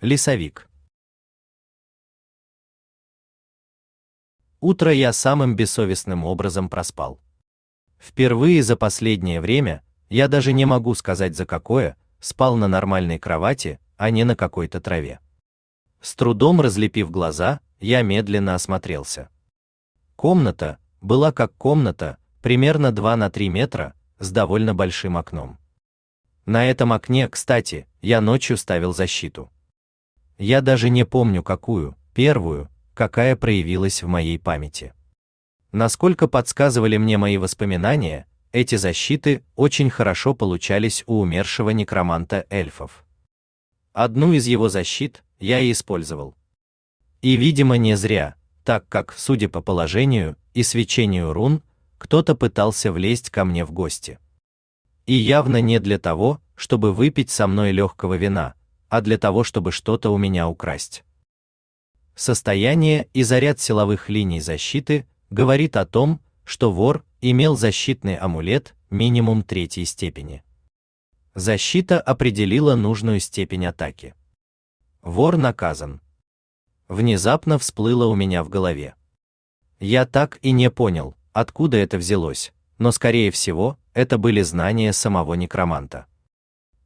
Лесовик. Утро я самым бессовестным образом проспал. Впервые за последнее время, я даже не могу сказать за какое, спал на нормальной кровати, а не на какой-то траве. С трудом разлепив глаза, я медленно осмотрелся. Комната была как комната, примерно 2 на 3 метра, с довольно большим окном. На этом окне, кстати, я ночью ставил защиту. Я даже не помню какую, первую, какая проявилась в моей памяти. Насколько подсказывали мне мои воспоминания, эти защиты очень хорошо получались у умершего некроманта эльфов. Одну из его защит я и использовал. И, видимо, не зря, так как, судя по положению и свечению рун, кто-то пытался влезть ко мне в гости. И явно не для того, чтобы выпить со мной легкого вина, а для того, чтобы что-то у меня украсть. Состояние и заряд силовых линий защиты говорит о том, что вор имел защитный амулет минимум третьей степени. Защита определила нужную степень атаки. Вор наказан. Внезапно всплыло у меня в голове. Я так и не понял, откуда это взялось, но скорее всего, это были знания самого некроманта.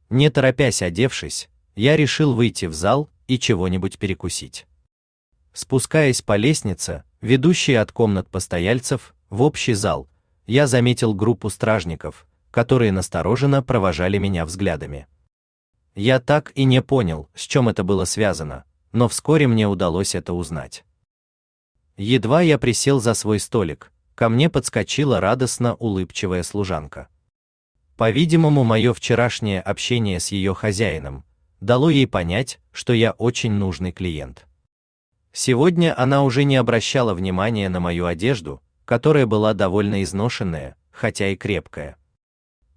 Не торопясь одевшись, я решил выйти в зал и чего-нибудь перекусить. Спускаясь по лестнице, ведущей от комнат постояльцев в общий зал, я заметил группу стражников, которые настороженно провожали меня взглядами. Я так и не понял, с чем это было связано, но вскоре мне удалось это узнать. Едва я присел за свой столик, ко мне подскочила радостно улыбчивая служанка. По-видимому, мое вчерашнее общение с ее хозяином дало ей понять, что я очень нужный клиент. Сегодня она уже не обращала внимания на мою одежду, которая была довольно изношенная, хотя и крепкая.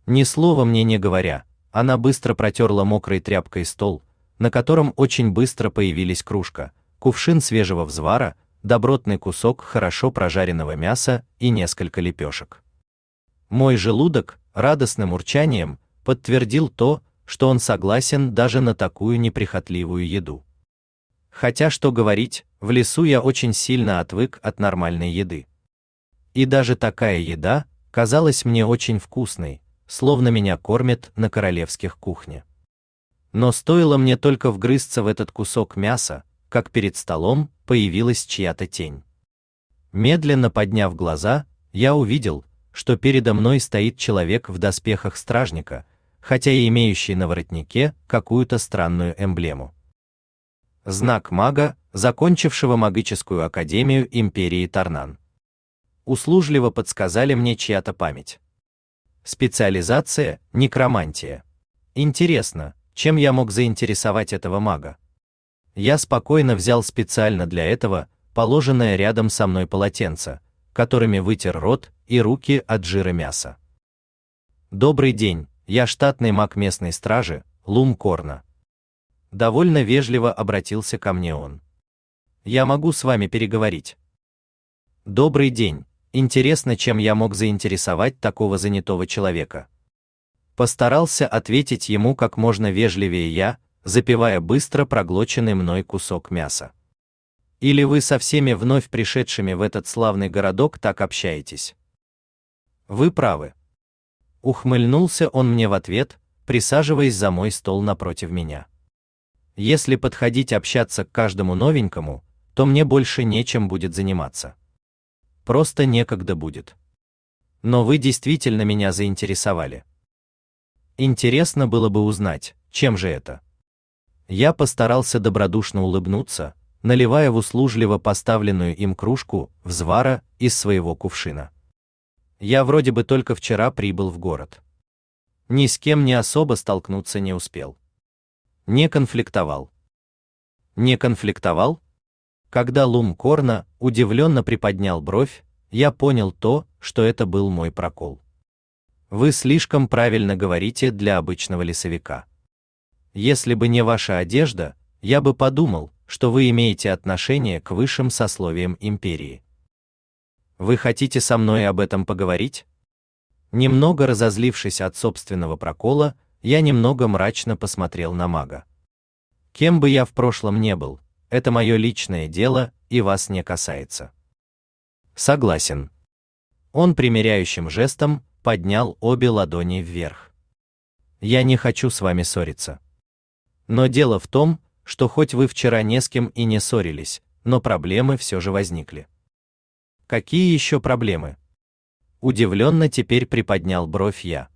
Ни слова мне не говоря, она быстро протерла мокрой тряпкой стол, на котором очень быстро появились кружка, кувшин свежего взвара, добротный кусок хорошо прожаренного мяса и несколько лепешек. Мой желудок радостным урчанием подтвердил то, что он согласен даже на такую неприхотливую еду. Хотя что говорить, в лесу я очень сильно отвык от нормальной еды. И даже такая еда казалась мне очень вкусной, словно меня кормят на королевских кухнях. Но стоило мне только вгрызться в этот кусок мяса, как перед столом появилась чья-то тень. Медленно подняв глаза, я увидел, что передо мной стоит человек в доспехах стражника, хотя и имеющий на воротнике какую-то странную эмблему. Знак мага, закончившего магическую академию империи Тарнан. Услужливо подсказали мне чья-то память. Специализация – некромантия. Интересно, чем я мог заинтересовать этого мага? Я спокойно взял специально для этого положенное рядом со мной полотенце, которыми вытер рот и руки от жира мяса. Добрый день, я штатный маг местной стражи, Лум Корна. Довольно вежливо обратился ко мне он. Я могу с вами переговорить. Добрый день, Интересно, чем я мог заинтересовать такого занятого человека. Постарался ответить ему как можно вежливее я, запивая быстро проглоченный мной кусок мяса. Или вы со всеми вновь пришедшими в этот славный городок так общаетесь? Вы правы. Ухмыльнулся он мне в ответ, присаживаясь за мой стол напротив меня. Если подходить общаться к каждому новенькому, то мне больше нечем будет заниматься просто некогда будет. Но вы действительно меня заинтересовали. Интересно было бы узнать, чем же это. Я постарался добродушно улыбнуться, наливая в услужливо поставленную им кружку взвара из своего кувшина. Я вроде бы только вчера прибыл в город. Ни с кем не особо столкнуться не успел. Не конфликтовал. Не конфликтовал? Когда Лум Корна удивленно приподнял бровь, я понял то, что это был мой прокол. Вы слишком правильно говорите для обычного лесовика. Если бы не ваша одежда, я бы подумал, что вы имеете отношение к высшим сословиям империи. Вы хотите со мной об этом поговорить? Немного разозлившись от собственного прокола, я немного мрачно посмотрел на мага. Кем бы я в прошлом не был, это мое личное дело и вас не касается. Согласен. Он примиряющим жестом поднял обе ладони вверх. Я не хочу с вами ссориться. Но дело в том, что хоть вы вчера не с кем и не ссорились, но проблемы все же возникли. Какие еще проблемы? Удивленно теперь приподнял бровь я.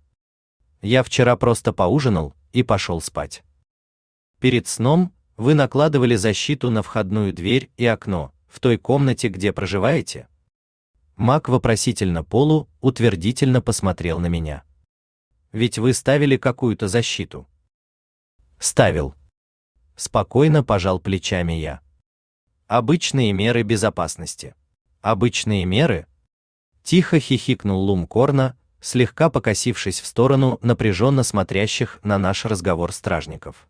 Я вчера просто поужинал и пошел спать. Перед сном вы накладывали защиту на входную дверь и окно в той комнате, где проживаете. Мак вопросительно Полу утвердительно посмотрел на меня. Ведь вы ставили какую-то защиту. Ставил. Спокойно пожал плечами я. Обычные меры безопасности. Обычные меры? Тихо хихикнул Лум Корна, слегка покосившись в сторону напряженно смотрящих на наш разговор стражников.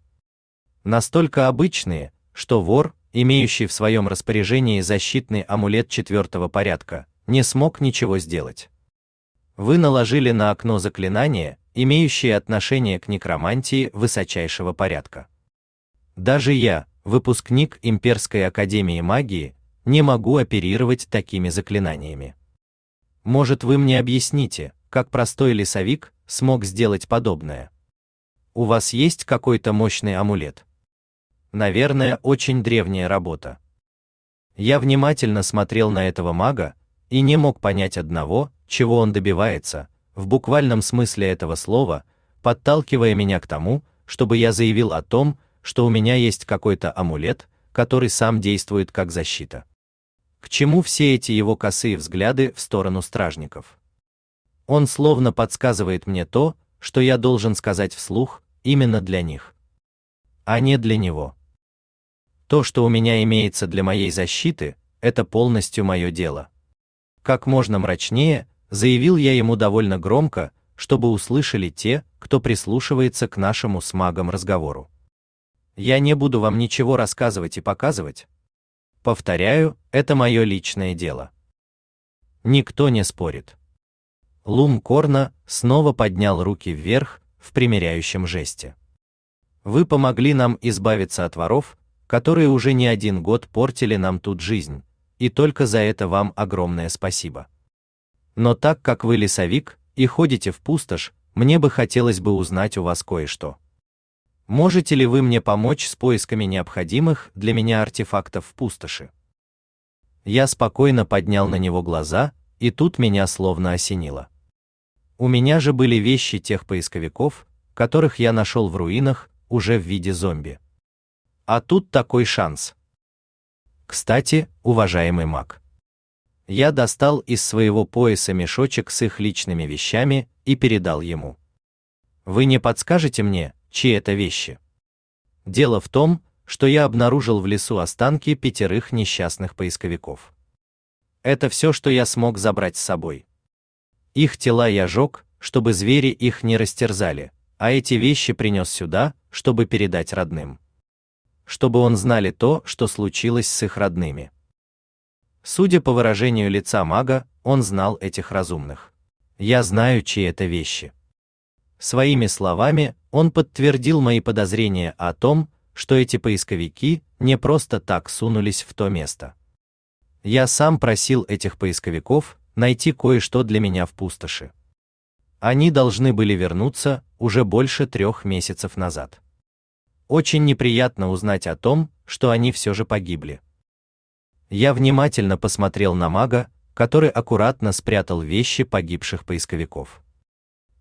Настолько обычные, что вор, имеющий в своем распоряжении защитный амулет четвертого порядка, не смог ничего сделать. Вы наложили на окно заклинание, имеющее отношение к некромантии высочайшего порядка. Даже я, выпускник Имперской академии магии, не могу оперировать такими заклинаниями. Может, вы мне объясните, как простой лесовик смог сделать подобное? У вас есть какой-то мощный амулет? Наверное, очень древняя работа. Я внимательно смотрел на этого мага и не мог понять одного, чего он добивается, в буквальном смысле этого слова, подталкивая меня к тому, чтобы я заявил о том, что у меня есть какой-то амулет, который сам действует как защита. К чему все эти его косые взгляды в сторону стражников? Он словно подсказывает мне то, что я должен сказать вслух, именно для них, а не для него. То, что у меня имеется для моей защиты, это полностью мое дело. Как можно мрачнее, заявил я ему довольно громко, чтобы услышали те, кто прислушивается к нашему с магом разговору. Я не буду вам ничего рассказывать и показывать. Повторяю, это мое личное дело. Никто не спорит. Лум Корна снова поднял руки вверх в примиряющем жесте. Вы помогли нам избавиться от воров, которые уже не один год портили нам тут жизнь, и только за это вам огромное спасибо. Но так как вы лесовик и ходите в пустошь, мне бы хотелось бы узнать у вас кое-что. Можете ли вы мне помочь с поисками необходимых для меня артефактов в пустоши? Я спокойно поднял на него глаза, и тут меня словно осенило. У меня же были вещи тех поисковиков, которых я нашел в руинах, уже в виде зомби. А тут такой шанс. Кстати, уважаемый маг, я достал из своего пояса мешочек с их личными вещами и передал ему. Вы не подскажете мне, чьи это вещи. Дело в том, что я обнаружил в лесу останки пятерых несчастных поисковиков. Это все, что я смог забрать с собой. Их тела я жег, чтобы звери их не растерзали, а эти вещи принес сюда, чтобы передать родным. Чтобы он знали то, что случилось с их родными. Судя по выражению лица мага, он знал этих разумных. Я знаю, чьи это вещи. Своими словами он подтвердил мои подозрения о том, что эти поисковики не просто так сунулись в то место. Я сам просил этих поисковиков найти кое-что для меня в пустоши. Они должны были вернуться уже больше трех месяцев назад. Очень неприятно узнать о том, что они все же погибли. Я внимательно посмотрел на мага, который аккуратно спрятал вещи погибших поисковиков.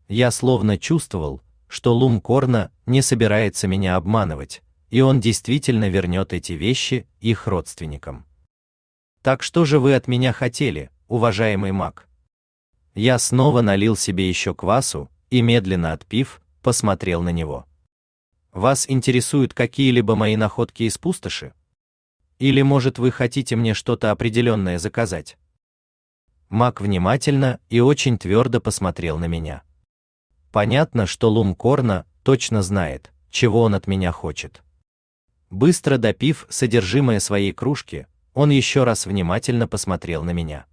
Я словно чувствовал, что Лум Корна не собирается меня обманывать, и он действительно вернет эти вещи их родственникам. Так что же вы от меня хотели, уважаемый маг? Я снова налил себе еще квасу и медленно отпив, посмотрел на него. Вас интересуют какие-либо мои находки из пустоши? Или, может, вы хотите мне что-то определенное заказать? Маг внимательно и очень твердо посмотрел на меня. Понятно, что Лум Корна точно знает, чего он от меня хочет. Быстро допив содержимое своей кружки, он еще раз внимательно посмотрел на меня.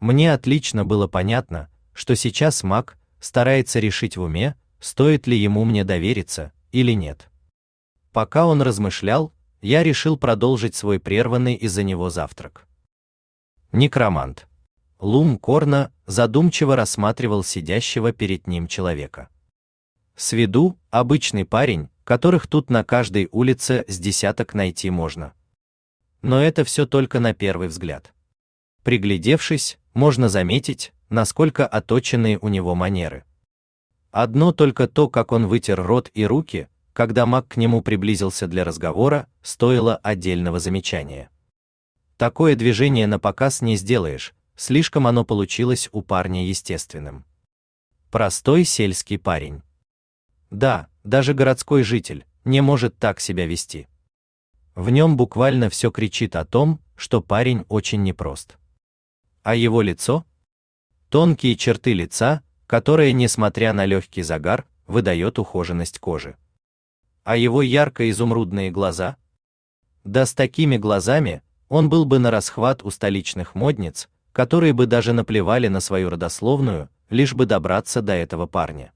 Мне отлично было понятно, что сейчас маг старается решить в уме, стоит ли ему мне довериться или нет. Пока он размышлял, я решил продолжить свой прерванный из-за него завтрак. Некромант. Лум Корна задумчиво рассматривал сидящего перед ним человека. С виду обычный парень, которых тут на каждой улице с десяток найти можно. Но это все только на первый взгляд. Приглядевшись, можно заметить, насколько оточенные у него манеры. Одно только то, как он вытер рот и руки, когда маг к нему приблизился для разговора, стоило отдельного замечания. Такое движение на показ не сделаешь, слишком оно получилось у парня естественным. Простой сельский парень. Да, даже городской житель не может так себя вести. В нем буквально все кричит о том, что парень очень непрост. А его лицо? Тонкие черты лица, которые, несмотря на легкий загар, выдает ухоженность кожи а его ярко-изумрудные глаза? Да с такими глазами он был бы на расхват у столичных модниц, которые бы даже наплевали на свою родословную, лишь бы добраться до этого парня.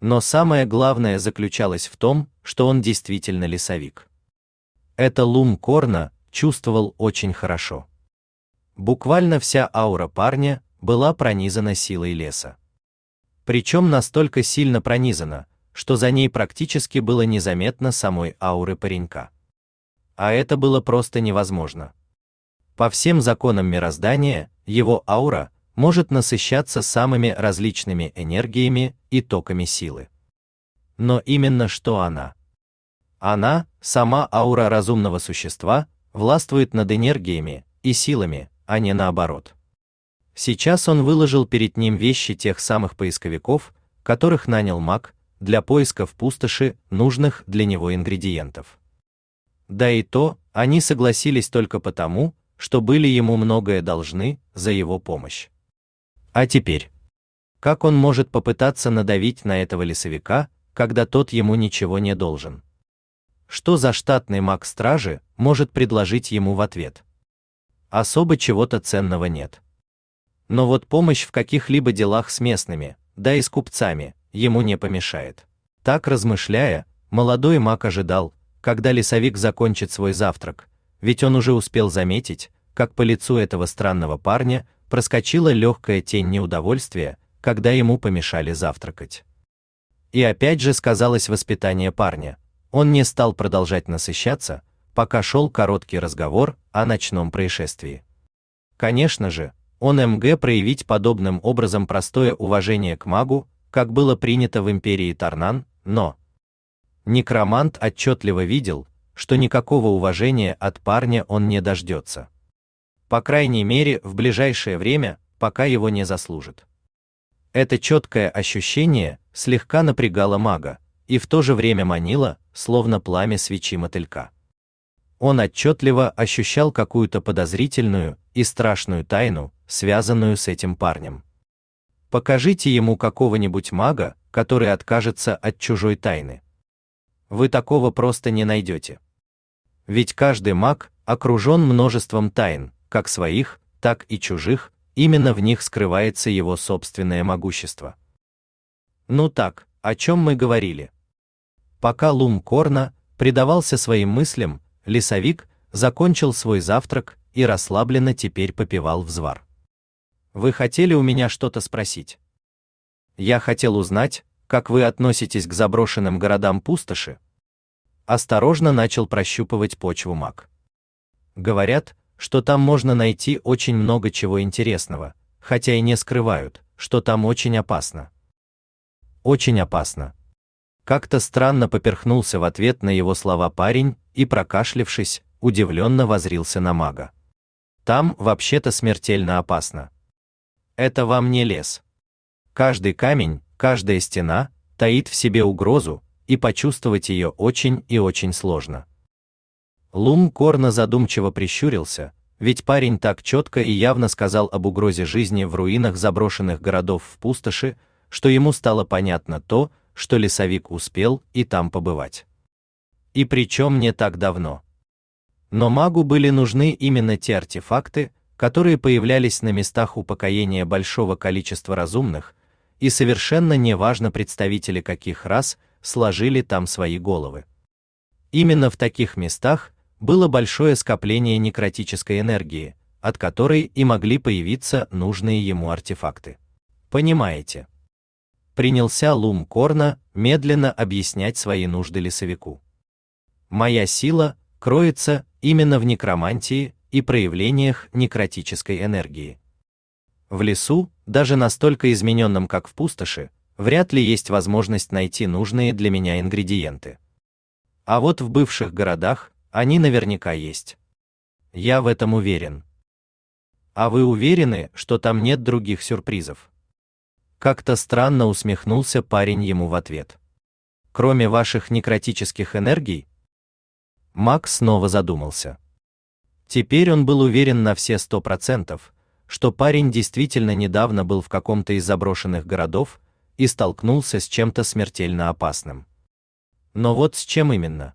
Но самое главное заключалось в том, что он действительно лесовик. Это Лум Корна чувствовал очень хорошо. Буквально вся аура парня была пронизана силой леса. Причем настолько сильно пронизана, что за ней практически было незаметно самой ауры паренька. А это было просто невозможно. По всем законам мироздания, его аура может насыщаться самыми различными энергиями и токами силы. Но именно что она? Она, сама аура разумного существа, властвует над энергиями и силами, а не наоборот. Сейчас он выложил перед ним вещи тех самых поисковиков, которых нанял маг, для поиска в пустоши нужных для него ингредиентов. Да и то, они согласились только потому, что были ему многое должны за его помощь. А теперь, как он может попытаться надавить на этого лесовика, когда тот ему ничего не должен? Что за штатный маг стражи может предложить ему в ответ? Особо чего-то ценного нет. Но вот помощь в каких-либо делах с местными, да и с купцами, ему не помешает. Так размышляя, молодой маг ожидал, когда лесовик закончит свой завтрак, ведь он уже успел заметить, как по лицу этого странного парня проскочила легкая тень неудовольствия, когда ему помешали завтракать. И опять же сказалось воспитание парня. Он не стал продолжать насыщаться, пока шел короткий разговор о ночном происшествии. Конечно же, он МГ проявить подобным образом простое уважение к магу как было принято в империи Тарнан, но некромант отчетливо видел, что никакого уважения от парня он не дождется. По крайней мере, в ближайшее время, пока его не заслужит. Это четкое ощущение слегка напрягало мага и в то же время манило, словно пламя свечи мотылька. Он отчетливо ощущал какую-то подозрительную и страшную тайну, связанную с этим парнем. Покажите ему какого-нибудь мага, который откажется от чужой тайны. Вы такого просто не найдете. Ведь каждый маг окружен множеством тайн, как своих, так и чужих, именно в них скрывается его собственное могущество. Ну так, о чем мы говорили? Пока Лум Корна предавался своим мыслям, лесовик закончил свой завтрак и расслабленно теперь попивал взвар. Вы хотели у меня что-то спросить? Я хотел узнать, как вы относитесь к заброшенным городам пустоши. Осторожно начал прощупывать почву маг. Говорят, что там можно найти очень много чего интересного, хотя и не скрывают, что там очень опасно. Очень опасно. Как-то странно поперхнулся в ответ на его слова парень и, прокашлившись, удивленно возрился на мага. Там вообще-то смертельно опасно. Это вам не лес. Каждый камень, каждая стена таит в себе угрозу, и почувствовать ее очень и очень сложно. Лум Корна задумчиво прищурился, ведь парень так четко и явно сказал об угрозе жизни в руинах заброшенных городов в пустоши, что ему стало понятно то, что лесовик успел и там побывать. И причем не так давно. Но магу были нужны именно те артефакты, которые появлялись на местах упокоения большого количества разумных, и совершенно неважно представители каких рас сложили там свои головы. Именно в таких местах было большое скопление некротической энергии, от которой и могли появиться нужные ему артефакты. Понимаете? Принялся Лум Корна медленно объяснять свои нужды лесовику. Моя сила кроется именно в некромантии и проявлениях некротической энергии. В лесу, даже настолько измененном, как в пустоши, вряд ли есть возможность найти нужные для меня ингредиенты. А вот в бывших городах они наверняка есть. Я в этом уверен. А вы уверены, что там нет других сюрпризов? Как-то странно усмехнулся парень ему в ответ. Кроме ваших некротических энергий? Макс снова задумался. Теперь он был уверен на все сто процентов, что парень действительно недавно был в каком-то из заброшенных городов и столкнулся с чем-то смертельно опасным. Но вот с чем именно?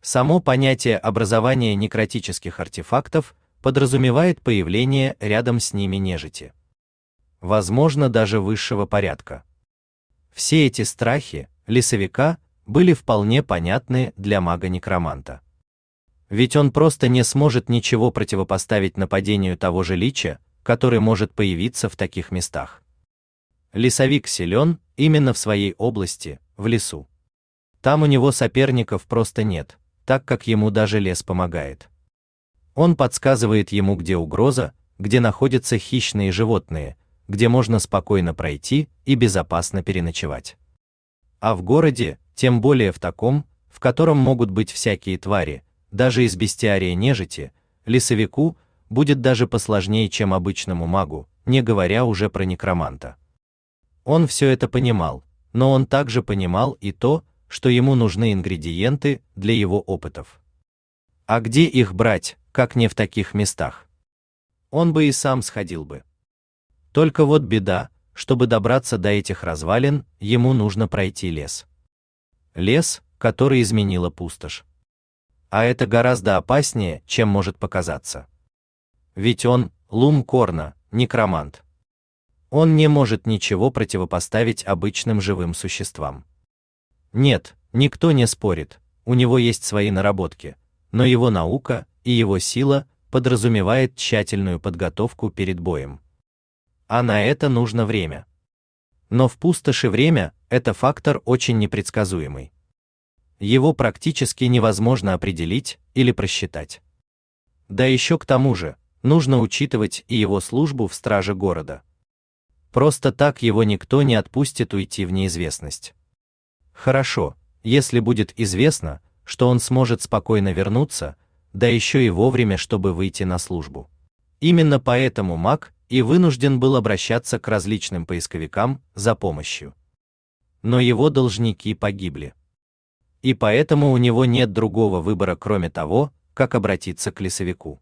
Само понятие образования некротических артефактов подразумевает появление рядом с ними нежити. Возможно, даже высшего порядка. Все эти страхи лесовика были вполне понятны для мага-некроманта. Ведь он просто не сможет ничего противопоставить нападению того же лича, который может появиться в таких местах. Лесовик силен именно в своей области, в лесу. Там у него соперников просто нет, так как ему даже лес помогает. Он подсказывает ему, где угроза, где находятся хищные животные, где можно спокойно пройти и безопасно переночевать. А в городе, тем более в таком, в котором могут быть всякие твари, даже из бестиария нежити, лесовику будет даже посложнее, чем обычному магу, не говоря уже про некроманта. Он все это понимал, но он также понимал и то, что ему нужны ингредиенты для его опытов. А где их брать, как не в таких местах? Он бы и сам сходил бы. Только вот беда, чтобы добраться до этих развалин, ему нужно пройти лес. Лес, который изменила пустошь. А это гораздо опаснее, чем может показаться. Ведь он Лум Корна, некромант. Он не может ничего противопоставить обычным живым существам. Нет, никто не спорит, у него есть свои наработки, но его наука и его сила подразумевает тщательную подготовку перед боем. А на это нужно время. Но в пустоши время это фактор очень непредсказуемый его практически невозможно определить или просчитать. Да еще к тому же, нужно учитывать и его службу в страже города. Просто так его никто не отпустит уйти в неизвестность. Хорошо, если будет известно, что он сможет спокойно вернуться, да еще и вовремя, чтобы выйти на службу. Именно поэтому маг и вынужден был обращаться к различным поисковикам за помощью. Но его должники погибли и поэтому у него нет другого выбора, кроме того, как обратиться к лесовику.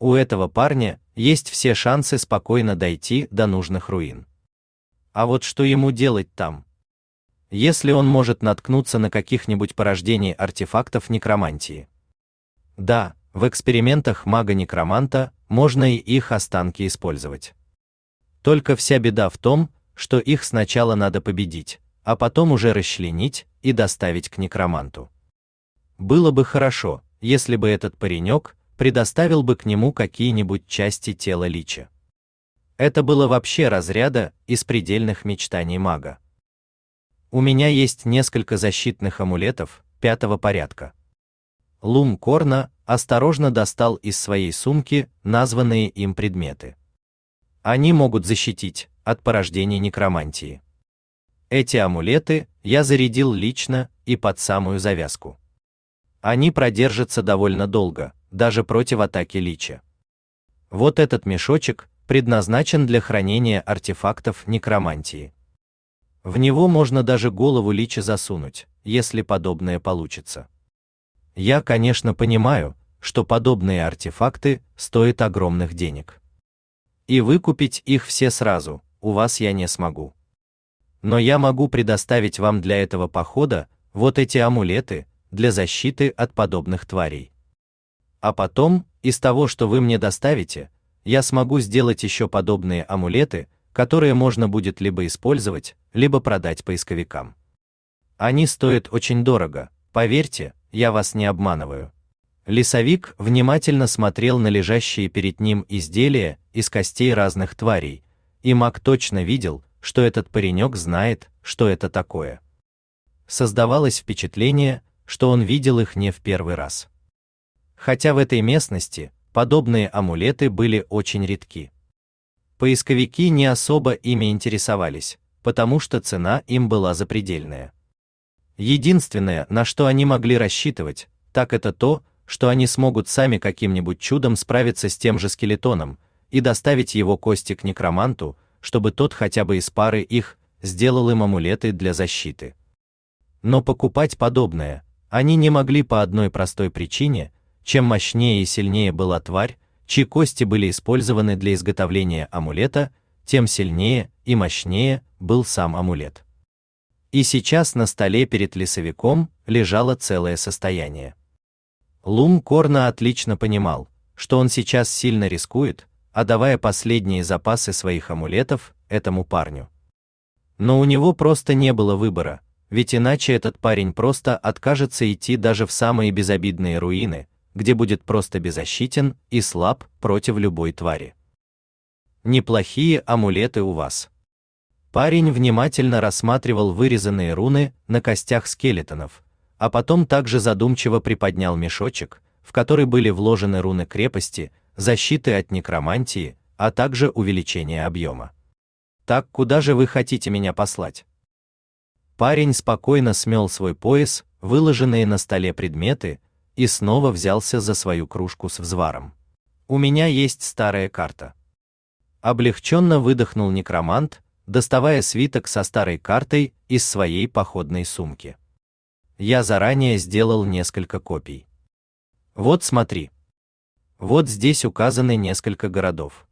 У этого парня есть все шансы спокойно дойти до нужных руин. А вот что ему делать там? Если он может наткнуться на каких-нибудь порождений артефактов некромантии. Да, в экспериментах мага-некроманта можно и их останки использовать. Только вся беда в том, что их сначала надо победить, а потом уже расчленить и доставить к некроманту. Было бы хорошо, если бы этот паренек предоставил бы к нему какие-нибудь части тела лича. Это было вообще разряда из предельных мечтаний мага. У меня есть несколько защитных амулетов пятого порядка. Лум Корна осторожно достал из своей сумки названные им предметы. Они могут защитить от порождения некромантии. Эти амулеты я зарядил лично и под самую завязку. Они продержатся довольно долго, даже против атаки лича. Вот этот мешочек предназначен для хранения артефактов некромантии. В него можно даже голову лича засунуть, если подобное получится. Я, конечно, понимаю, что подобные артефакты стоят огромных денег. И выкупить их все сразу у вас я не смогу. Но я могу предоставить вам для этого похода вот эти амулеты для защиты от подобных тварей. А потом, из того, что вы мне доставите, я смогу сделать еще подобные амулеты, которые можно будет либо использовать, либо продать поисковикам. Они стоят очень дорого, поверьте, я вас не обманываю. Лесовик внимательно смотрел на лежащие перед ним изделия из костей разных тварей, и Мак точно видел, что этот паренек знает, что это такое. Создавалось впечатление, что он видел их не в первый раз. Хотя в этой местности подобные амулеты были очень редки. Поисковики не особо ими интересовались, потому что цена им была запредельная. Единственное, на что они могли рассчитывать, так это то, что они смогут сами каким-нибудь чудом справиться с тем же скелетоном и доставить его кости к некроманту, чтобы тот хотя бы из пары их сделал им амулеты для защиты. Но покупать подобное они не могли по одной простой причине, чем мощнее и сильнее была тварь, чьи кости были использованы для изготовления амулета, тем сильнее и мощнее был сам амулет. И сейчас на столе перед лесовиком лежало целое состояние. Лум Корна отлично понимал, что он сейчас сильно рискует, отдавая последние запасы своих амулетов этому парню. Но у него просто не было выбора, ведь иначе этот парень просто откажется идти даже в самые безобидные руины, где будет просто беззащитен и слаб против любой твари. Неплохие амулеты у вас. Парень внимательно рассматривал вырезанные руны на костях скелетонов, а потом также задумчиво приподнял мешочек, в который были вложены руны крепости, защиты от некромантии, а также увеличения объема. Так куда же вы хотите меня послать? Парень спокойно смел свой пояс, выложенные на столе предметы, и снова взялся за свою кружку с взваром. У меня есть старая карта. Облегченно выдохнул некромант, доставая свиток со старой картой из своей походной сумки. Я заранее сделал несколько копий. Вот смотри. Вот здесь указаны несколько городов.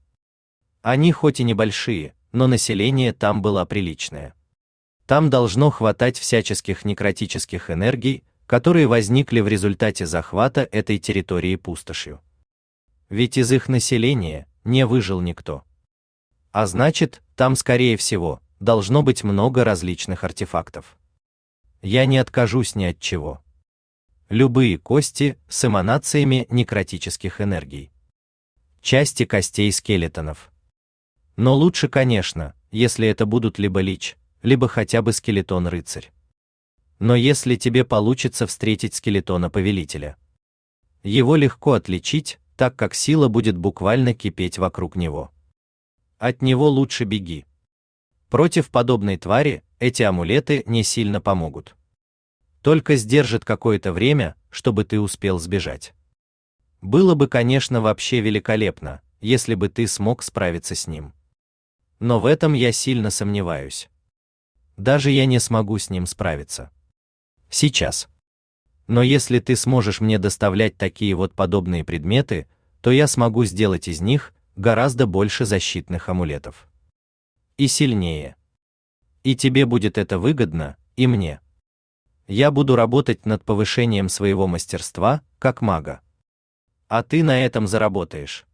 Они хоть и небольшие, но население там было приличное. Там должно хватать всяческих некротических энергий, которые возникли в результате захвата этой территории пустошью. Ведь из их населения не выжил никто. А значит, там, скорее всего, должно быть много различных артефактов. Я не откажусь ни от чего. Любые кости с эманациями некротических энергий. Части костей скелетонов. Но лучше, конечно, если это будут либо лич, либо хотя бы скелетон-рыцарь. Но если тебе получится встретить скелетона-повелителя, его легко отличить, так как сила будет буквально кипеть вокруг него. От него лучше беги. Против подобной твари эти амулеты не сильно помогут. Только сдержит какое-то время, чтобы ты успел сбежать. Было бы, конечно, вообще великолепно, если бы ты смог справиться с ним. Но в этом я сильно сомневаюсь. Даже я не смогу с ним справиться. Сейчас. Но если ты сможешь мне доставлять такие вот подобные предметы, то я смогу сделать из них гораздо больше защитных амулетов. И сильнее. И тебе будет это выгодно, и мне. Я буду работать над повышением своего мастерства, как мага. А ты на этом заработаешь.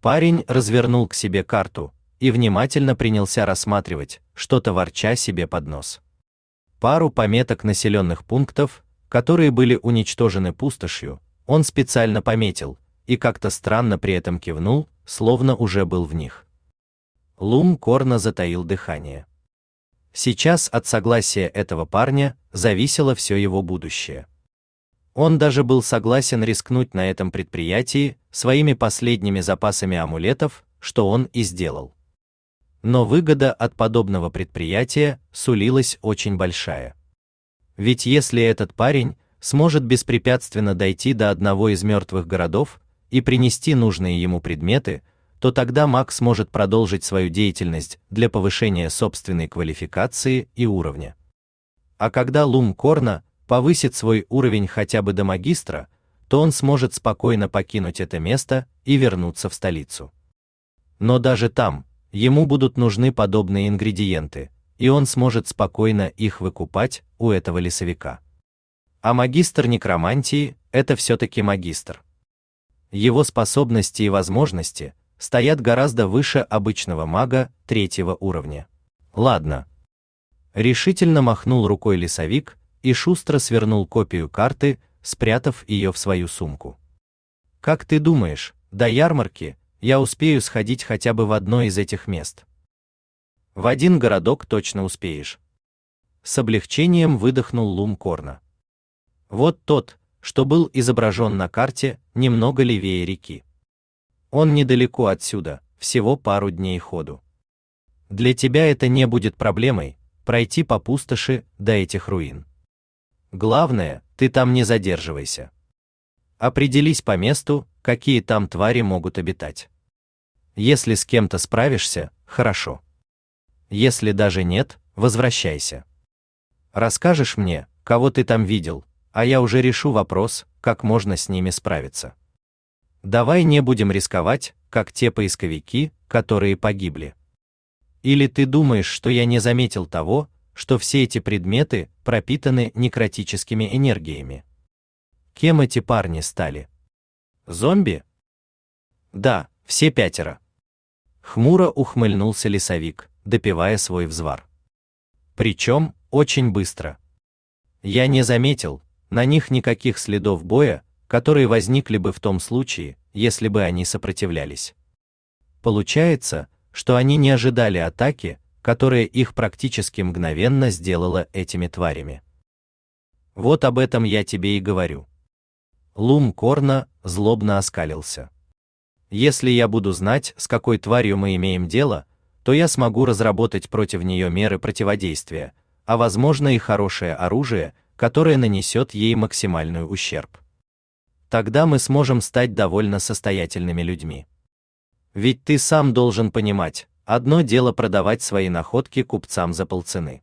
Парень развернул к себе карту, и внимательно принялся рассматривать, что-то ворча себе под нос. Пару пометок населенных пунктов, которые были уничтожены пустошью, он специально пометил и как-то странно при этом кивнул, словно уже был в них. Лум корно затаил дыхание. Сейчас от согласия этого парня зависело все его будущее. Он даже был согласен рискнуть на этом предприятии своими последними запасами амулетов, что он и сделал но выгода от подобного предприятия сулилась очень большая. Ведь если этот парень сможет беспрепятственно дойти до одного из мертвых городов и принести нужные ему предметы, то тогда Мак сможет продолжить свою деятельность для повышения собственной квалификации и уровня. А когда Лум Корна повысит свой уровень хотя бы до магистра, то он сможет спокойно покинуть это место и вернуться в столицу. Но даже там, ему будут нужны подобные ингредиенты, и он сможет спокойно их выкупать у этого лесовика. А магистр некромантии – это все-таки магистр. Его способности и возможности стоят гораздо выше обычного мага третьего уровня. Ладно. Решительно махнул рукой лесовик и шустро свернул копию карты, спрятав ее в свою сумку. Как ты думаешь, до ярмарки я успею сходить хотя бы в одно из этих мест? В один городок точно успеешь. С облегчением выдохнул Лум Корна. Вот тот, что был изображен на карте, немного левее реки. Он недалеко отсюда, всего пару дней ходу. Для тебя это не будет проблемой пройти по пустоши до этих руин. Главное, ты там не задерживайся. Определись по месту, какие там твари могут обитать. Если с кем-то справишься, хорошо. Если даже нет, возвращайся. Расскажешь мне, кого ты там видел, а я уже решу вопрос, как можно с ними справиться. Давай не будем рисковать, как те поисковики, которые погибли. Или ты думаешь, что я не заметил того, что все эти предметы пропитаны некротическими энергиями? Кем эти парни стали? Зомби? Да, все пятеро. Хмуро ухмыльнулся лесовик, допивая свой взвар. Причем очень быстро. Я не заметил на них никаких следов боя, которые возникли бы в том случае, если бы они сопротивлялись. Получается, что они не ожидали атаки, которая их практически мгновенно сделала этими тварями. Вот об этом я тебе и говорю. Лум Корна злобно оскалился. Если я буду знать, с какой тварью мы имеем дело, то я смогу разработать против нее меры противодействия, а возможно и хорошее оружие, которое нанесет ей максимальный ущерб. Тогда мы сможем стать довольно состоятельными людьми. Ведь ты сам должен понимать, одно дело продавать свои находки купцам за полцены.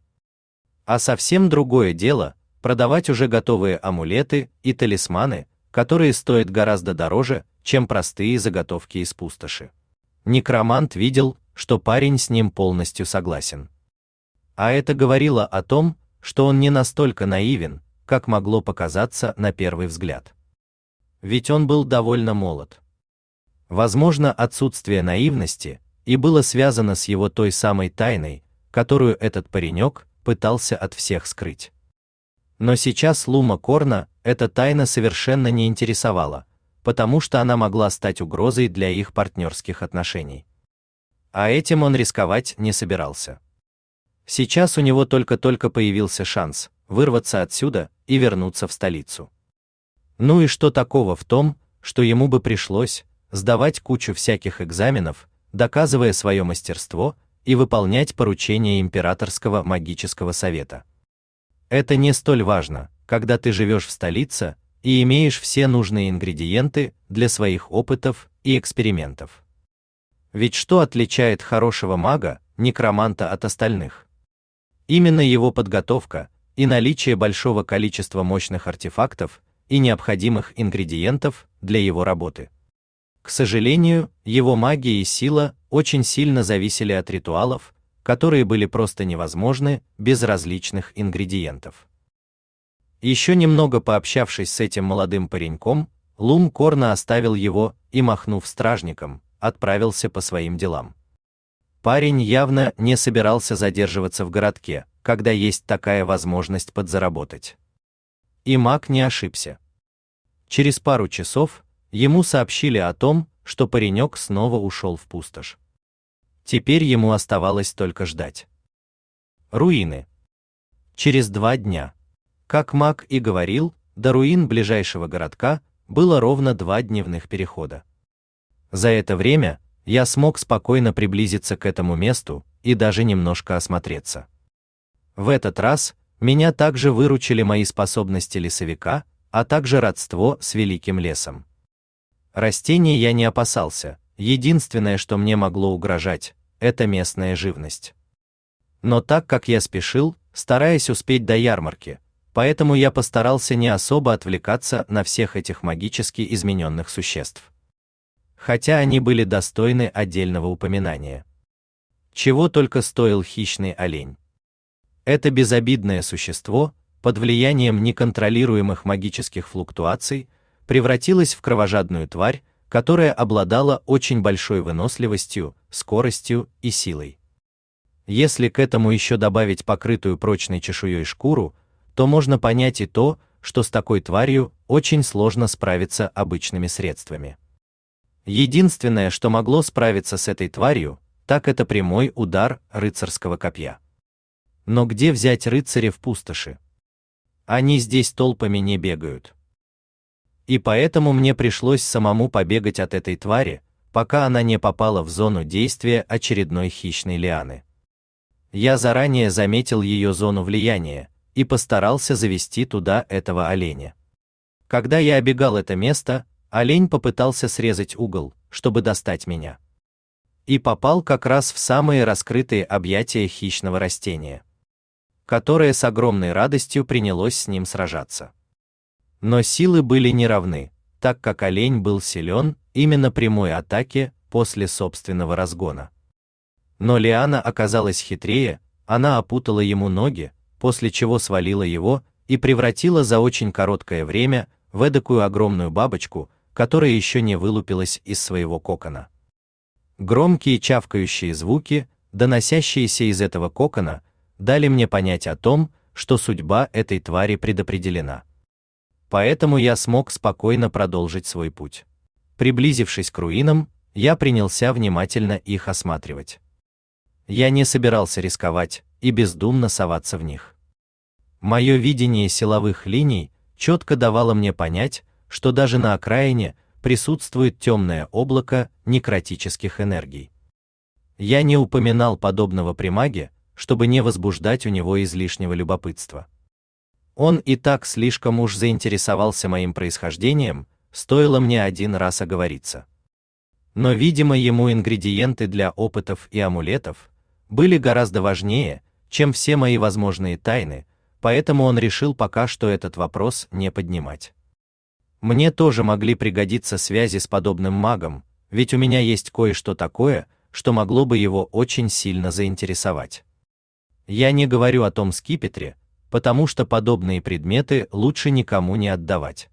А совсем другое дело продавать уже готовые амулеты и талисманы, которые стоят гораздо дороже, чем простые заготовки из пустоши. Некромант видел, что парень с ним полностью согласен. А это говорило о том, что он не настолько наивен, как могло показаться на первый взгляд. Ведь он был довольно молод. Возможно, отсутствие наивности и было связано с его той самой тайной, которую этот паренек пытался от всех скрыть. Но сейчас Лума Корна эта тайна совершенно не интересовала, потому что она могла стать угрозой для их партнерских отношений. А этим он рисковать не собирался. Сейчас у него только-только появился шанс вырваться отсюда и вернуться в столицу. Ну и что такого в том, что ему бы пришлось сдавать кучу всяких экзаменов, доказывая свое мастерство и выполнять поручения императорского магического совета. Это не столь важно, когда ты живешь в столице и имеешь все нужные ингредиенты для своих опытов и экспериментов. Ведь что отличает хорошего мага, некроманта от остальных? Именно его подготовка и наличие большого количества мощных артефактов и необходимых ингредиентов для его работы. К сожалению, его магия и сила очень сильно зависели от ритуалов, которые были просто невозможны без различных ингредиентов. Еще немного пообщавшись с этим молодым пареньком, Лум Корна оставил его и, махнув стражником, отправился по своим делам. Парень явно не собирался задерживаться в городке, когда есть такая возможность подзаработать. И маг не ошибся. Через пару часов ему сообщили о том, что паренек снова ушел в пустошь. Теперь ему оставалось только ждать. Руины. Через два дня. Как маг и говорил, до руин ближайшего городка было ровно два дневных перехода. За это время я смог спокойно приблизиться к этому месту и даже немножко осмотреться. В этот раз меня также выручили мои способности лесовика, а также родство с великим лесом. Растений я не опасался, единственное, что мне могло угрожать, это местная живность. Но так как я спешил, стараясь успеть до ярмарки, поэтому я постарался не особо отвлекаться на всех этих магически измененных существ. Хотя они были достойны отдельного упоминания. Чего только стоил хищный олень. Это безобидное существо, под влиянием неконтролируемых магических флуктуаций, превратилась в кровожадную тварь, которая обладала очень большой выносливостью, скоростью и силой. Если к этому еще добавить покрытую прочной чешуей шкуру, то можно понять и то, что с такой тварью очень сложно справиться обычными средствами. Единственное, что могло справиться с этой тварью, так это прямой удар рыцарского копья. Но где взять рыцаря в пустоши? Они здесь толпами не бегают. И поэтому мне пришлось самому побегать от этой твари, пока она не попала в зону действия очередной хищной лианы. Я заранее заметил ее зону влияния и постарался завести туда этого оленя. Когда я обегал это место, олень попытался срезать угол, чтобы достать меня. И попал как раз в самые раскрытые объятия хищного растения которое с огромной радостью принялось с ним сражаться. Но силы были неравны, так как олень был силен именно прямой атаке после собственного разгона. Но Лиана оказалась хитрее, она опутала ему ноги, после чего свалила его и превратила за очень короткое время в эдакую огромную бабочку, которая еще не вылупилась из своего кокона. Громкие чавкающие звуки, доносящиеся из этого кокона, дали мне понять о том, что судьба этой твари предопределена. Поэтому я смог спокойно продолжить свой путь. Приблизившись к руинам, я принялся внимательно их осматривать. Я не собирался рисковать и бездумно соваться в них. Мое видение силовых линий четко давало мне понять, что даже на окраине присутствует темное облако некротических энергий. Я не упоминал подобного при маге, чтобы не возбуждать у него излишнего любопытства. Он и так слишком уж заинтересовался моим происхождением, стоило мне один раз оговориться. Но, видимо, ему ингредиенты для опытов и амулетов были гораздо важнее, чем все мои возможные тайны, поэтому он решил пока что этот вопрос не поднимать. Мне тоже могли пригодиться связи с подобным магом, ведь у меня есть кое-что такое, что могло бы его очень сильно заинтересовать. Я не говорю о том скипетре, потому что подобные предметы лучше никому не отдавать.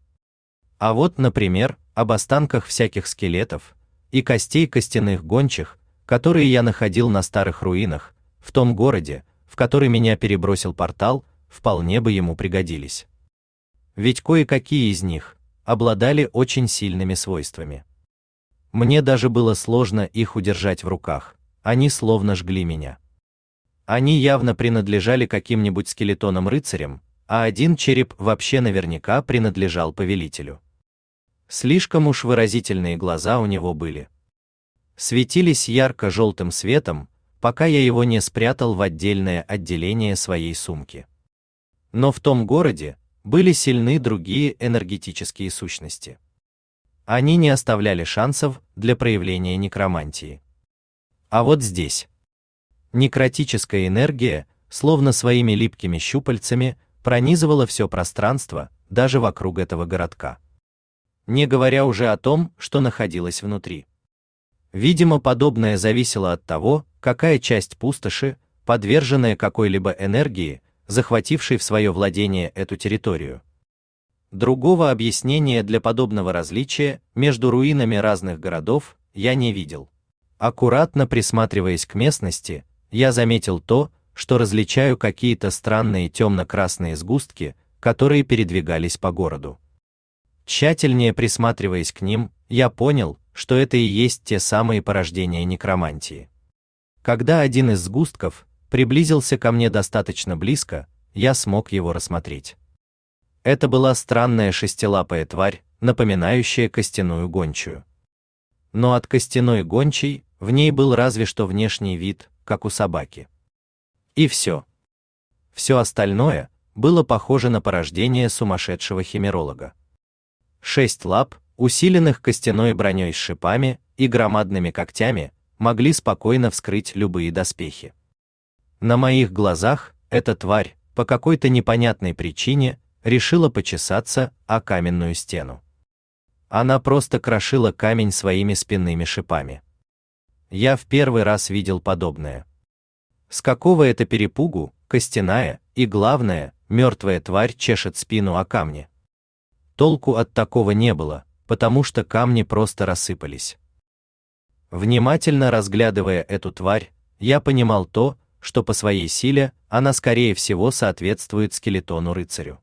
А вот, например, об останках всяких скелетов и костей костяных гончих, которые я находил на старых руинах, в том городе, в который меня перебросил портал, вполне бы ему пригодились. Ведь кое-какие из них обладали очень сильными свойствами. Мне даже было сложно их удержать в руках, они словно жгли меня. Они явно принадлежали каким-нибудь скелетонам-рыцарям, а один череп вообще наверняка принадлежал повелителю. Слишком уж выразительные глаза у него были. Светились ярко-желтым светом, пока я его не спрятал в отдельное отделение своей сумки. Но в том городе были сильны другие энергетические сущности. Они не оставляли шансов для проявления некромантии. А вот здесь Некротическая энергия, словно своими липкими щупальцами, пронизывала все пространство, даже вокруг этого городка. Не говоря уже о том, что находилось внутри. Видимо, подобное зависело от того, какая часть пустоши, подверженная какой-либо энергии, захватившей в свое владение эту территорию. Другого объяснения для подобного различия между руинами разных городов я не видел. Аккуратно присматриваясь к местности, я заметил то, что различаю какие-то странные темно-красные сгустки, которые передвигались по городу. Тщательнее присматриваясь к ним, я понял, что это и есть те самые порождения некромантии. Когда один из сгустков приблизился ко мне достаточно близко, я смог его рассмотреть. Это была странная шестилапая тварь, напоминающая костяную гончую. Но от костяной гончей в ней был разве что внешний вид, как у собаки. И все. Все остальное было похоже на порождение сумасшедшего химеролога. Шесть лап, усиленных костяной броней с шипами и громадными когтями, могли спокойно вскрыть любые доспехи. На моих глазах эта тварь по какой-то непонятной причине решила почесаться о каменную стену. Она просто крошила камень своими спинными шипами. Я в первый раз видел подобное. С какого это перепугу, костяная и главное, мертвая тварь чешет спину о камне. Толку от такого не было, потому что камни просто рассыпались. Внимательно разглядывая эту тварь, я понимал то, что по своей силе она скорее всего соответствует скелетону-рыцарю.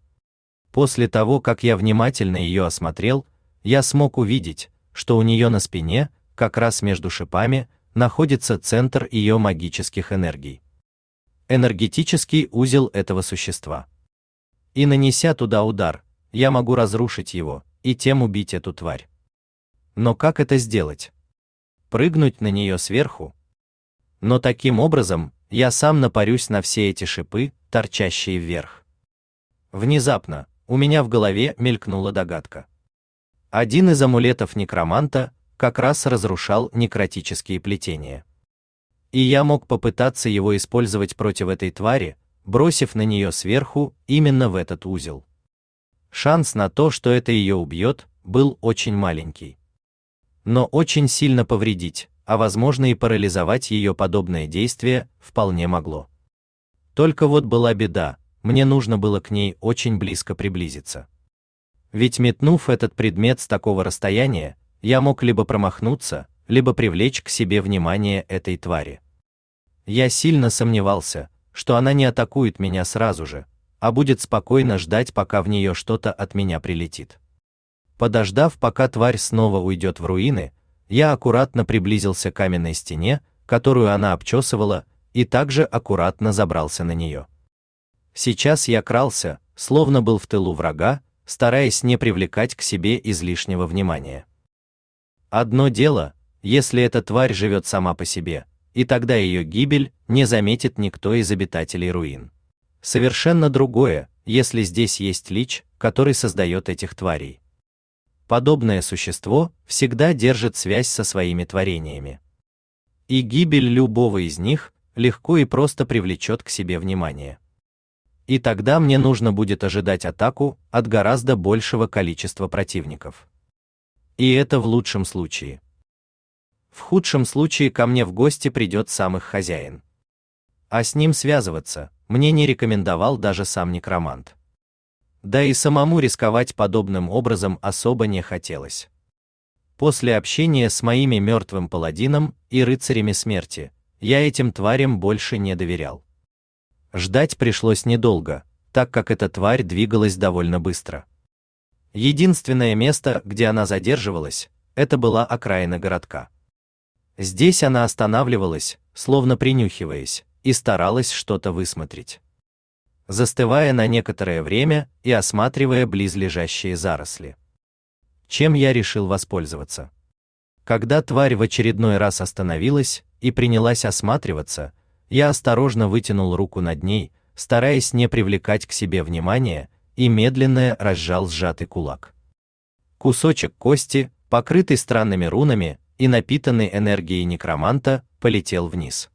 После того, как я внимательно ее осмотрел, я смог увидеть, что у нее на спине, как раз между шипами, находится центр ее магических энергий. Энергетический узел этого существа. И нанеся туда удар, я могу разрушить его и тем убить эту тварь. Но как это сделать? Прыгнуть на нее сверху? Но таким образом я сам напарюсь на все эти шипы, торчащие вверх. Внезапно у меня в голове мелькнула догадка. Один из амулетов некроманта как раз разрушал некротические плетения. И я мог попытаться его использовать против этой твари, бросив на нее сверху именно в этот узел. Шанс на то, что это ее убьет, был очень маленький. Но очень сильно повредить, а возможно и парализовать ее подобное действие вполне могло. Только вот была беда, мне нужно было к ней очень близко приблизиться. Ведь метнув этот предмет с такого расстояния, я мог либо промахнуться, либо привлечь к себе внимание этой твари. Я сильно сомневался, что она не атакует меня сразу же, а будет спокойно ждать, пока в нее что-то от меня прилетит. Подождав, пока тварь снова уйдет в руины, я аккуратно приблизился к каменной стене, которую она обчесывала, и также аккуратно забрался на нее. Сейчас я крался, словно был в тылу врага, стараясь не привлекать к себе излишнего внимания. Одно дело, если эта тварь живет сама по себе, и тогда ее гибель не заметит никто из обитателей руин. Совершенно другое, если здесь есть лич, который создает этих тварей. Подобное существо всегда держит связь со своими творениями. И гибель любого из них легко и просто привлечет к себе внимание. И тогда мне нужно будет ожидать атаку от гораздо большего количества противников. И это в лучшем случае. В худшем случае ко мне в гости придет сам их хозяин. А с ним связываться мне не рекомендовал даже сам некромант. Да и самому рисковать подобным образом особо не хотелось. После общения с моими мертвым паладином и рыцарями смерти, я этим тварям больше не доверял. Ждать пришлось недолго, так как эта тварь двигалась довольно быстро. Единственное место, где она задерживалась, это была окраина городка. Здесь она останавливалась, словно принюхиваясь, и старалась что-то высмотреть. Застывая на некоторое время и осматривая близлежащие заросли. Чем я решил воспользоваться? Когда тварь в очередной раз остановилась и принялась осматриваться, я осторожно вытянул руку над ней, стараясь не привлекать к себе внимания, и медленно разжал сжатый кулак. Кусочек кости, покрытый странными рунами и напитанный энергией некроманта, полетел вниз.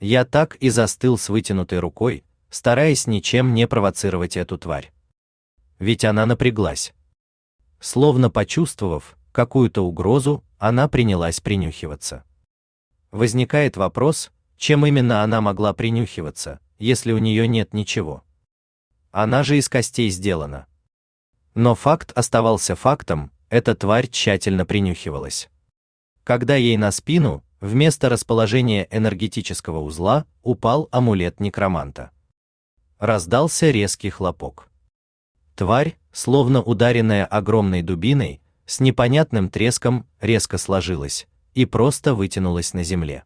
Я так и застыл с вытянутой рукой, стараясь ничем не провоцировать эту тварь. Ведь она напряглась. Словно почувствовав какую-то угрозу, она принялась принюхиваться. Возникает вопрос, чем именно она могла принюхиваться, если у нее нет ничего. Она же из костей сделана. Но факт оставался фактом, эта тварь тщательно принюхивалась. Когда ей на спину, вместо расположения энергетического узла, упал амулет некроманта. Раздался резкий хлопок. Тварь, словно ударенная огромной дубиной, с непонятным треском резко сложилась и просто вытянулась на земле.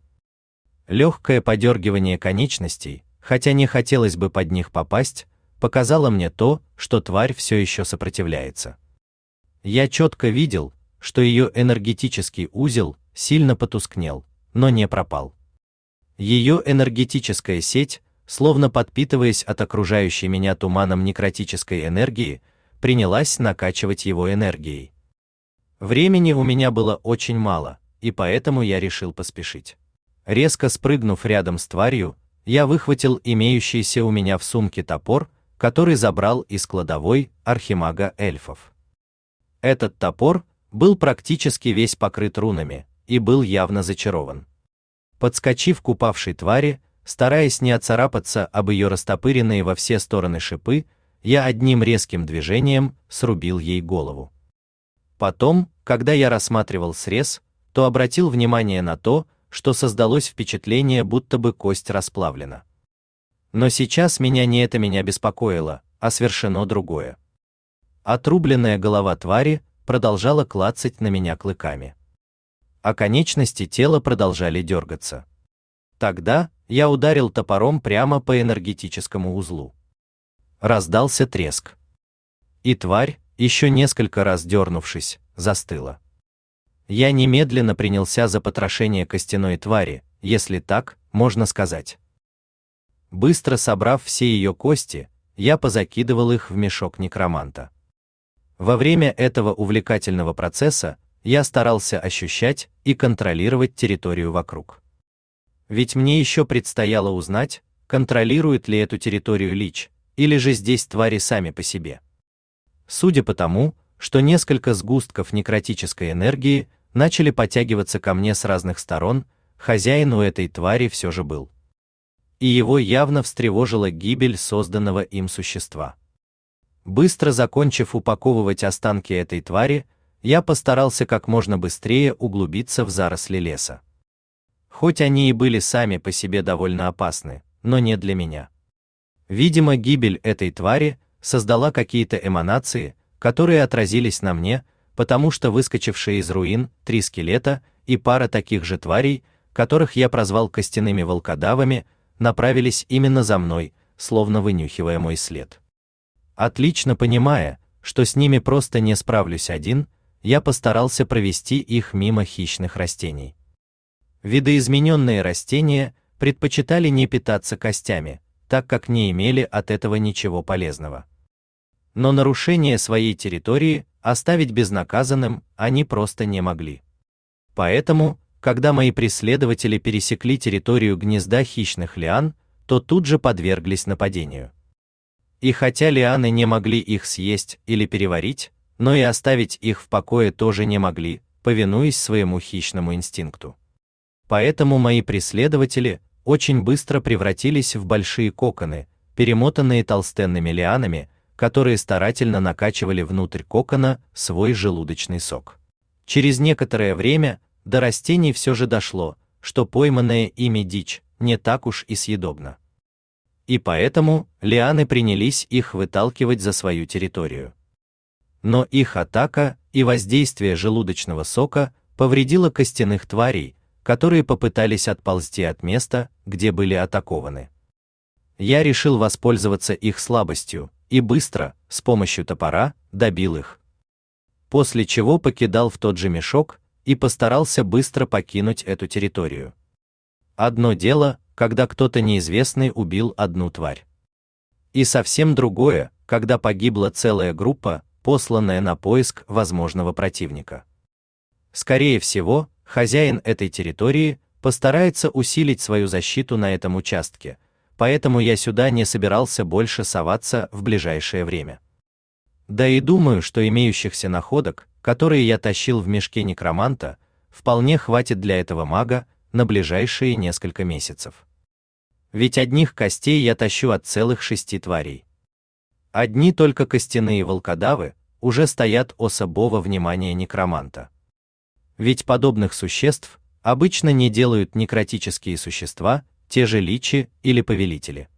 Легкое подергивание конечностей, хотя не хотелось бы под них попасть, показало мне то, что тварь все еще сопротивляется. Я четко видел, что ее энергетический узел сильно потускнел, но не пропал. Ее энергетическая сеть, словно подпитываясь от окружающей меня туманом некротической энергии, принялась накачивать его энергией. Времени у меня было очень мало, и поэтому я решил поспешить. Резко спрыгнув рядом с тварью, я выхватил имеющийся у меня в сумке топор который забрал из кладовой архимага эльфов. Этот топор был практически весь покрыт рунами и был явно зачарован. Подскочив к упавшей твари, стараясь не отцарапаться об ее растопыренные во все стороны шипы, я одним резким движением срубил ей голову. Потом, когда я рассматривал срез, то обратил внимание на то, что создалось впечатление, будто бы кость расплавлена. Но сейчас меня не это меня беспокоило, а свершено другое. Отрубленная голова твари продолжала клацать на меня клыками. А конечности тела продолжали дергаться. Тогда я ударил топором прямо по энергетическому узлу. Раздался треск. И тварь, еще несколько раз дернувшись, застыла. Я немедленно принялся за потрошение костяной твари, если так можно сказать. Быстро собрав все ее кости, я позакидывал их в мешок некроманта. Во время этого увлекательного процесса я старался ощущать и контролировать территорию вокруг. Ведь мне еще предстояло узнать, контролирует ли эту территорию лич, или же здесь твари сами по себе. Судя по тому, что несколько сгустков некротической энергии начали подтягиваться ко мне с разных сторон, хозяин у этой твари все же был. И его явно встревожила гибель созданного им существа. Быстро закончив упаковывать останки этой твари, я постарался как можно быстрее углубиться в заросли леса. Хоть они и были сами по себе довольно опасны, но не для меня. Видимо, гибель этой твари создала какие-то эманации, которые отразились на мне, потому что выскочившие из руин три скелета и пара таких же тварей, которых я прозвал костяными волкодавами, направились именно за мной, словно вынюхивая мой след. Отлично понимая, что с ними просто не справлюсь один, я постарался провести их мимо хищных растений. Видоизмененные растения предпочитали не питаться костями, так как не имели от этого ничего полезного но нарушение своей территории оставить безнаказанным они просто не могли. Поэтому, когда мои преследователи пересекли территорию гнезда хищных лиан, то тут же подверглись нападению. И хотя лианы не могли их съесть или переварить, но и оставить их в покое тоже не могли, повинуясь своему хищному инстинкту. Поэтому мои преследователи очень быстро превратились в большие коконы, перемотанные толстенными лианами, которые старательно накачивали внутрь кокона свой желудочный сок. Через некоторое время до растений все же дошло, что пойманная ими дичь не так уж и съедобна. И поэтому лианы принялись их выталкивать за свою территорию. Но их атака и воздействие желудочного сока повредило костяных тварей, которые попытались отползти от места, где были атакованы. Я решил воспользоваться их слабостью, и быстро, с помощью топора, добил их. После чего покидал в тот же мешок и постарался быстро покинуть эту территорию. Одно дело, когда кто-то неизвестный убил одну тварь. И совсем другое, когда погибла целая группа, посланная на поиск возможного противника. Скорее всего, хозяин этой территории постарается усилить свою защиту на этом участке, поэтому я сюда не собирался больше соваться в ближайшее время. Да и думаю, что имеющихся находок, которые я тащил в мешке некроманта, вполне хватит для этого мага на ближайшие несколько месяцев. Ведь одних костей я тащу от целых шести тварей. Одни только костяные волкодавы уже стоят особого внимания некроманта. Ведь подобных существ обычно не делают некротические существа, те же личи или повелители.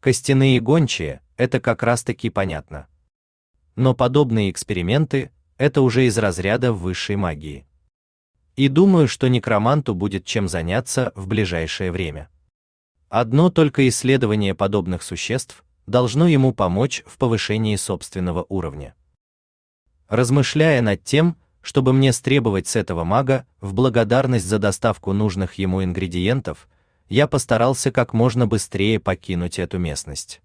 Костяные гончие это как раз-таки понятно. Но подобные эксперименты это уже из разряда высшей магии. И думаю, что некроманту будет чем заняться в ближайшее время. Одно только исследование подобных существ должно ему помочь в повышении собственного уровня. Размышляя над тем, чтобы мне стребовать с этого мага в благодарность за доставку нужных ему ингредиентов, я постарался как можно быстрее покинуть эту местность.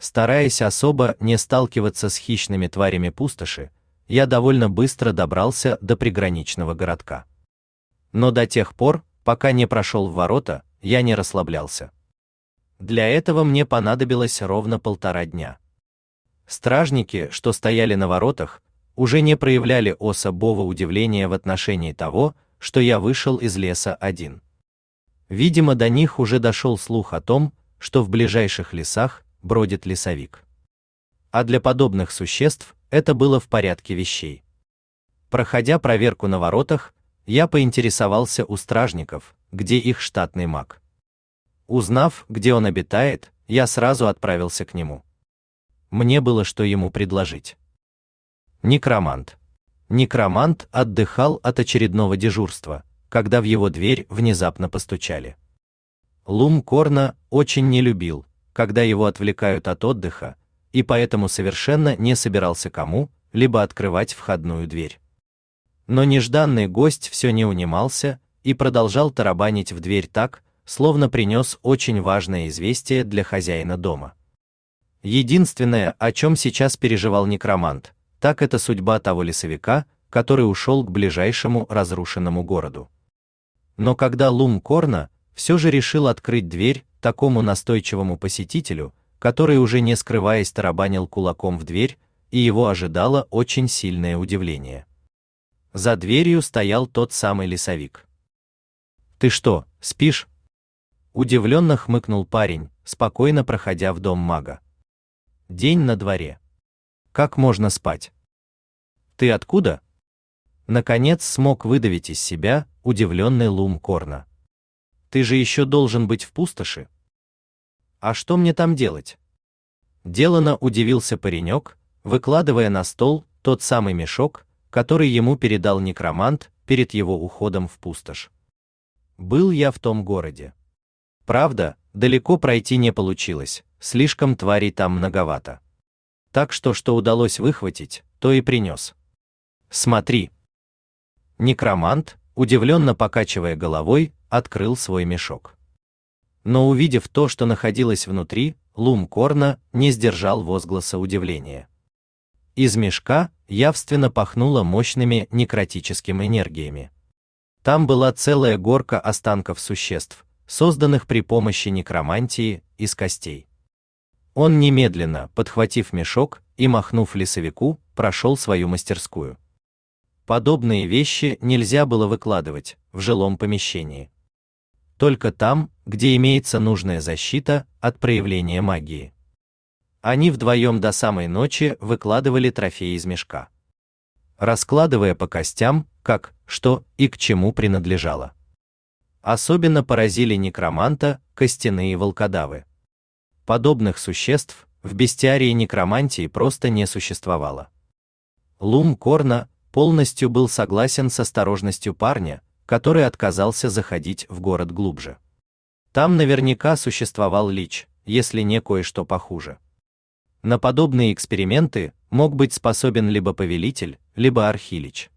Стараясь особо не сталкиваться с хищными тварями пустоши, я довольно быстро добрался до приграничного городка. Но до тех пор, пока не прошел в ворота, я не расслаблялся. Для этого мне понадобилось ровно полтора дня. Стражники, что стояли на воротах, уже не проявляли особого удивления в отношении того, что я вышел из леса один. Видимо, до них уже дошел слух о том, что в ближайших лесах бродит лесовик. А для подобных существ это было в порядке вещей. Проходя проверку на воротах, я поинтересовался у стражников, где их штатный маг. Узнав, где он обитает, я сразу отправился к нему. Мне было что ему предложить. Некромант. Некромант отдыхал от очередного дежурства, когда в его дверь внезапно постучали. Лум Корна очень не любил, когда его отвлекают от отдыха, и поэтому совершенно не собирался кому либо открывать входную дверь. Но нежданный гость все не унимался и продолжал тарабанить в дверь так, словно принес очень важное известие для хозяина дома. Единственное, о чем сейчас переживал некромант, так это судьба того лесовика, который ушел к ближайшему разрушенному городу. Но когда Лум Корна все же решил открыть дверь такому настойчивому посетителю, который уже не скрываясь тарабанил кулаком в дверь, и его ожидало очень сильное удивление. За дверью стоял тот самый лесовик. Ты что, спишь? Удивленно хмыкнул парень, спокойно проходя в дом мага. День на дворе. Как можно спать? Ты откуда? Наконец смог выдавить из себя удивленный Лум Корна. Ты же еще должен быть в пустоши. А что мне там делать? Делано удивился паренек, выкладывая на стол тот самый мешок, который ему передал некромант перед его уходом в пустошь. Был я в том городе. Правда, далеко пройти не получилось, слишком тварей там многовато. Так что что удалось выхватить, то и принес. Смотри. Некромант, удивленно покачивая головой, открыл свой мешок. Но увидев то, что находилось внутри, Лум Корна не сдержал возгласа удивления. Из мешка явственно пахнуло мощными некротическими энергиями. Там была целая горка останков существ, созданных при помощи некромантии из костей. Он немедленно, подхватив мешок и махнув лесовику, прошел свою мастерскую. Подобные вещи нельзя было выкладывать в жилом помещении только там, где имеется нужная защита от проявления магии. Они вдвоем до самой ночи выкладывали трофеи из мешка, раскладывая по костям, как, что и к чему принадлежало. Особенно поразили некроманта костяные волкодавы. Подобных существ в бестиарии некромантии просто не существовало. Лум Корна полностью был согласен с осторожностью парня, который отказался заходить в город глубже. Там наверняка существовал лич, если не кое-что похуже. На подобные эксперименты мог быть способен либо повелитель, либо архилич.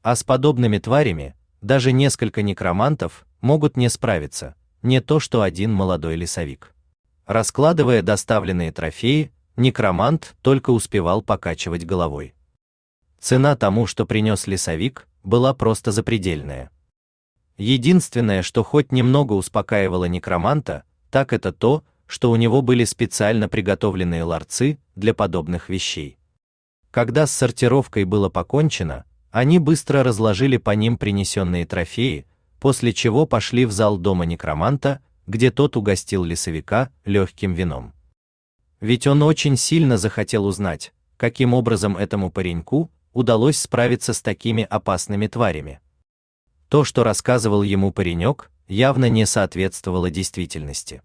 А с подобными тварями даже несколько некромантов могут не справиться, не то что один молодой лесовик. Раскладывая доставленные трофеи, некромант только успевал покачивать головой. Цена тому, что принес лесовик, была просто запредельная. Единственное, что хоть немного успокаивало некроманта, так это то, что у него были специально приготовленные ларцы для подобных вещей. Когда с сортировкой было покончено, они быстро разложили по ним принесенные трофеи, после чего пошли в зал дома некроманта, где тот угостил лесовика легким вином. Ведь он очень сильно захотел узнать, каким образом этому пареньку удалось справиться с такими опасными тварями. То, что рассказывал ему паренек, явно не соответствовало действительности.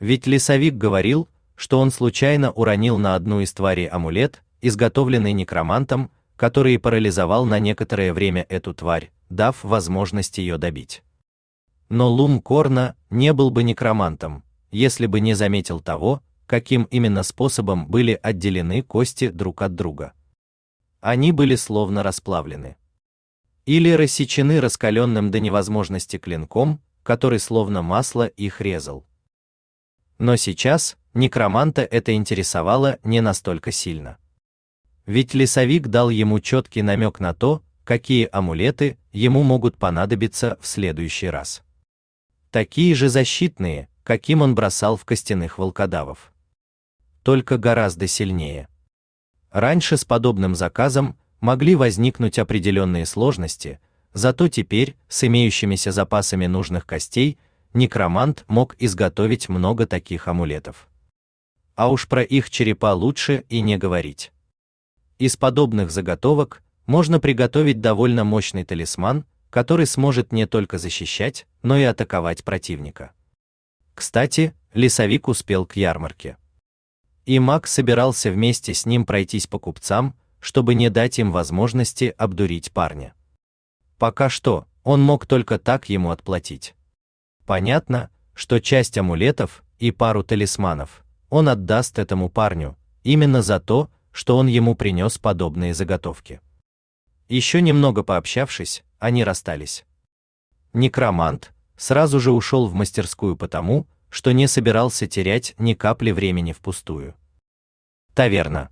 Ведь лесовик говорил, что он случайно уронил на одну из тварей амулет, изготовленный некромантом, который парализовал на некоторое время эту тварь, дав возможность ее добить. Но Лум Корна не был бы некромантом, если бы не заметил того, каким именно способом были отделены кости друг от друга они были словно расплавлены. Или рассечены раскаленным до невозможности клинком, который словно масло их резал. Но сейчас некроманта это интересовало не настолько сильно. Ведь лесовик дал ему четкий намек на то, какие амулеты ему могут понадобиться в следующий раз. Такие же защитные, каким он бросал в костяных волкодавов. Только гораздо сильнее. Раньше с подобным заказом могли возникнуть определенные сложности, зато теперь с имеющимися запасами нужных костей некромант мог изготовить много таких амулетов. А уж про их черепа лучше и не говорить. Из подобных заготовок можно приготовить довольно мощный талисман, который сможет не только защищать, но и атаковать противника. Кстати, лесовик успел к ярмарке. И маг собирался вместе с ним пройтись по купцам, чтобы не дать им возможности обдурить парня. Пока что, он мог только так ему отплатить. Понятно, что часть амулетов и пару талисманов он отдаст этому парню, именно за то, что он ему принес подобные заготовки. Еще немного пообщавшись, они расстались. Некромант сразу же ушел в мастерскую потому, что не собирался терять ни капли времени впустую. Таверна.